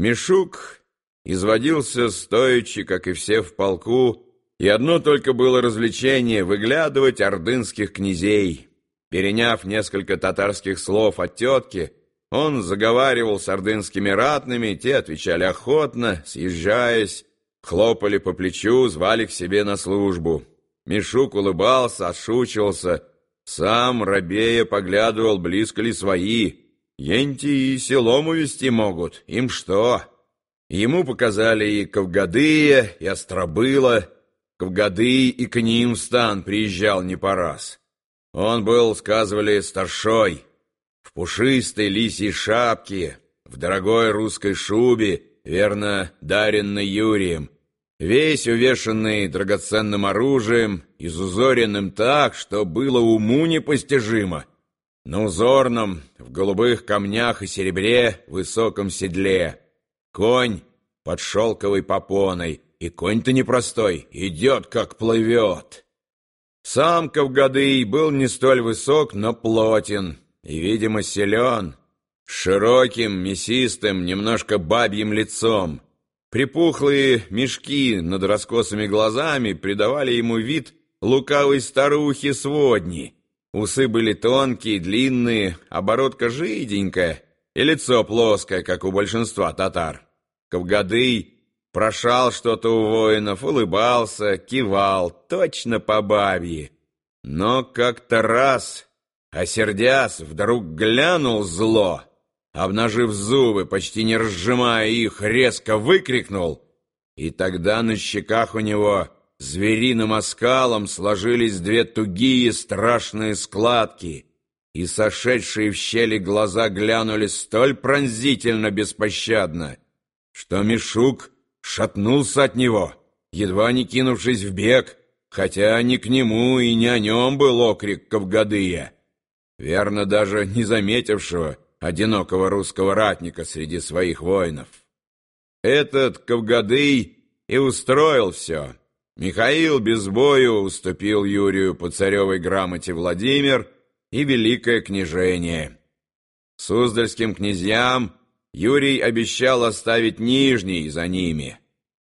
Мишук изводился стоячи, как и все в полку, и одно только было развлечение — выглядывать ордынских князей. Переняв несколько татарских слов от тетки, он заговаривал с ордынскими ратными, те отвечали охотно, съезжаясь, хлопали по плечу, звали к себе на службу. Мишук улыбался, отшучивался, сам, рабея, поглядывал, близко ли свои. Енти и селом увести могут, им что? Ему показали и Кавгадыя, и Остробыла. Кавгадый и к ним в стан приезжал не по раз. Он был, сказывали, старшой, в пушистой лисьей шапке, в дорогой русской шубе, верно, даренной Юрием, весь увешанный драгоценным оружием, изузоренным так, что было уму непостижимо. На узорном, в голубых камнях и серебре, высоком седле. Конь под шелковой попоной, и конь-то непростой, идет, как плывет. Сам Кавгадый был не столь высок, но плотен и, видимо, силен, широким, мясистым, немножко бабьим лицом. Припухлые мешки над раскосыми глазами придавали ему вид лукавой старухи-сводни. Усы были тонкие, длинные, оборотка жиденькая и лицо плоское, как у большинства татар. Кавгадый прошал что-то у воинов, улыбался, кивал, точно по бабье. Но как-то раз, осердясь, вдруг глянул зло — обнажив зубы, почти не разжимая их, резко выкрикнул, и тогда на щеках у него звериным оскалом сложились две тугие страшные складки, и сошедшие в щели глаза глянули столь пронзительно беспощадно, что Мишук шатнулся от него, едва не кинувшись в бег, хотя ни к нему и не о нем был окрик Кавгадыя, верно даже не заметившего, одинокого русского ратника среди своих воинов. Этот Кавгадый и устроил все. Михаил без бою уступил Юрию по царевой грамоте Владимир и Великое княжение. Суздальским князьям Юрий обещал оставить Нижний за ними.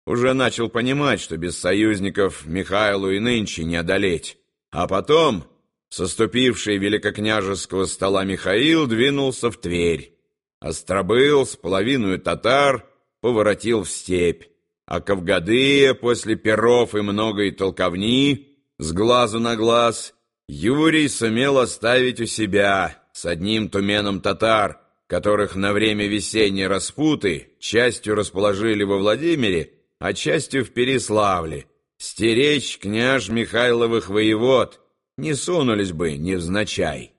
Уже начал понимать, что без союзников Михаилу и нынче не одолеть. А потом Соступивший великокняжеского стола Михаил двинулся в Тверь. Остробыл с половиной татар поворотил в степь, а Кавгадыя после перов и многой толковни с глазу на глаз Юрий сумел оставить у себя с одним туменом татар, которых на время весенней распуты частью расположили во Владимире, а частью в Переславле, стеречь княж Михайловых воевод — не сунулись бы невзначай.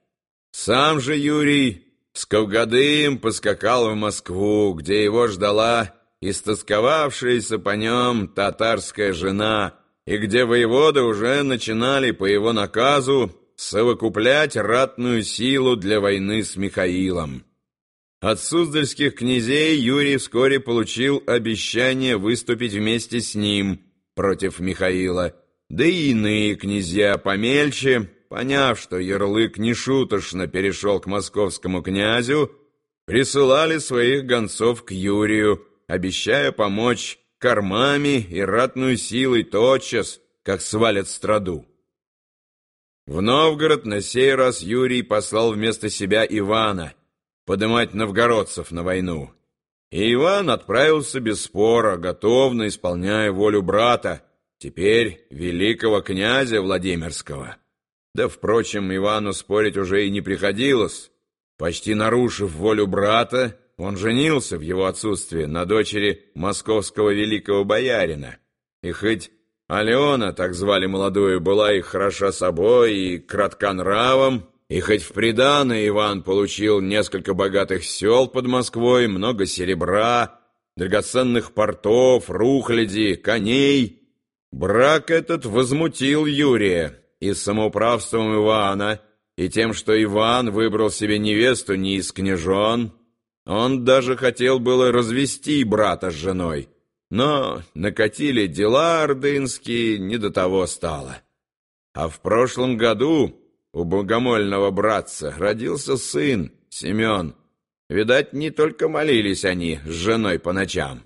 Сам же Юрий с Кавгадыем поскакал в Москву, где его ждала истосковавшаяся по нем татарская жена, и где воеводы уже начинали по его наказу совокуплять ратную силу для войны с Михаилом. От суздальских князей Юрий вскоре получил обещание выступить вместе с ним против Михаила, да и иные князья помельче, поняв, что ярлык нешуточно перешел к московскому князю, присылали своих гонцов к Юрию, обещая помочь кормами и ратную силой тотчас, как свалят страду. В Новгород на сей раз Юрий послал вместо себя Ивана подымать новгородцев на войну. И Иван отправился без спора, готовно исполняя волю брата, теперь великого князя Владимирского. Да, впрочем, Ивану спорить уже и не приходилось. Почти нарушив волю брата, он женился в его отсутствие на дочери московского великого боярина. И хоть Алена, так звали молодую, была и хороша собой, и кратка нравом, и хоть в приданое Иван получил несколько богатых сел под Москвой, много серебра, драгоценных портов, рухляди, коней, Брак этот возмутил Юрия и самоуправством Ивана, и тем, что Иван выбрал себе невесту не из княжон. Он даже хотел было развести брата с женой, но накатили дела ордынские, не до того стало. А в прошлом году у богомольного братца родился сын, Семен, Видать, не только молились они с женой по ночам.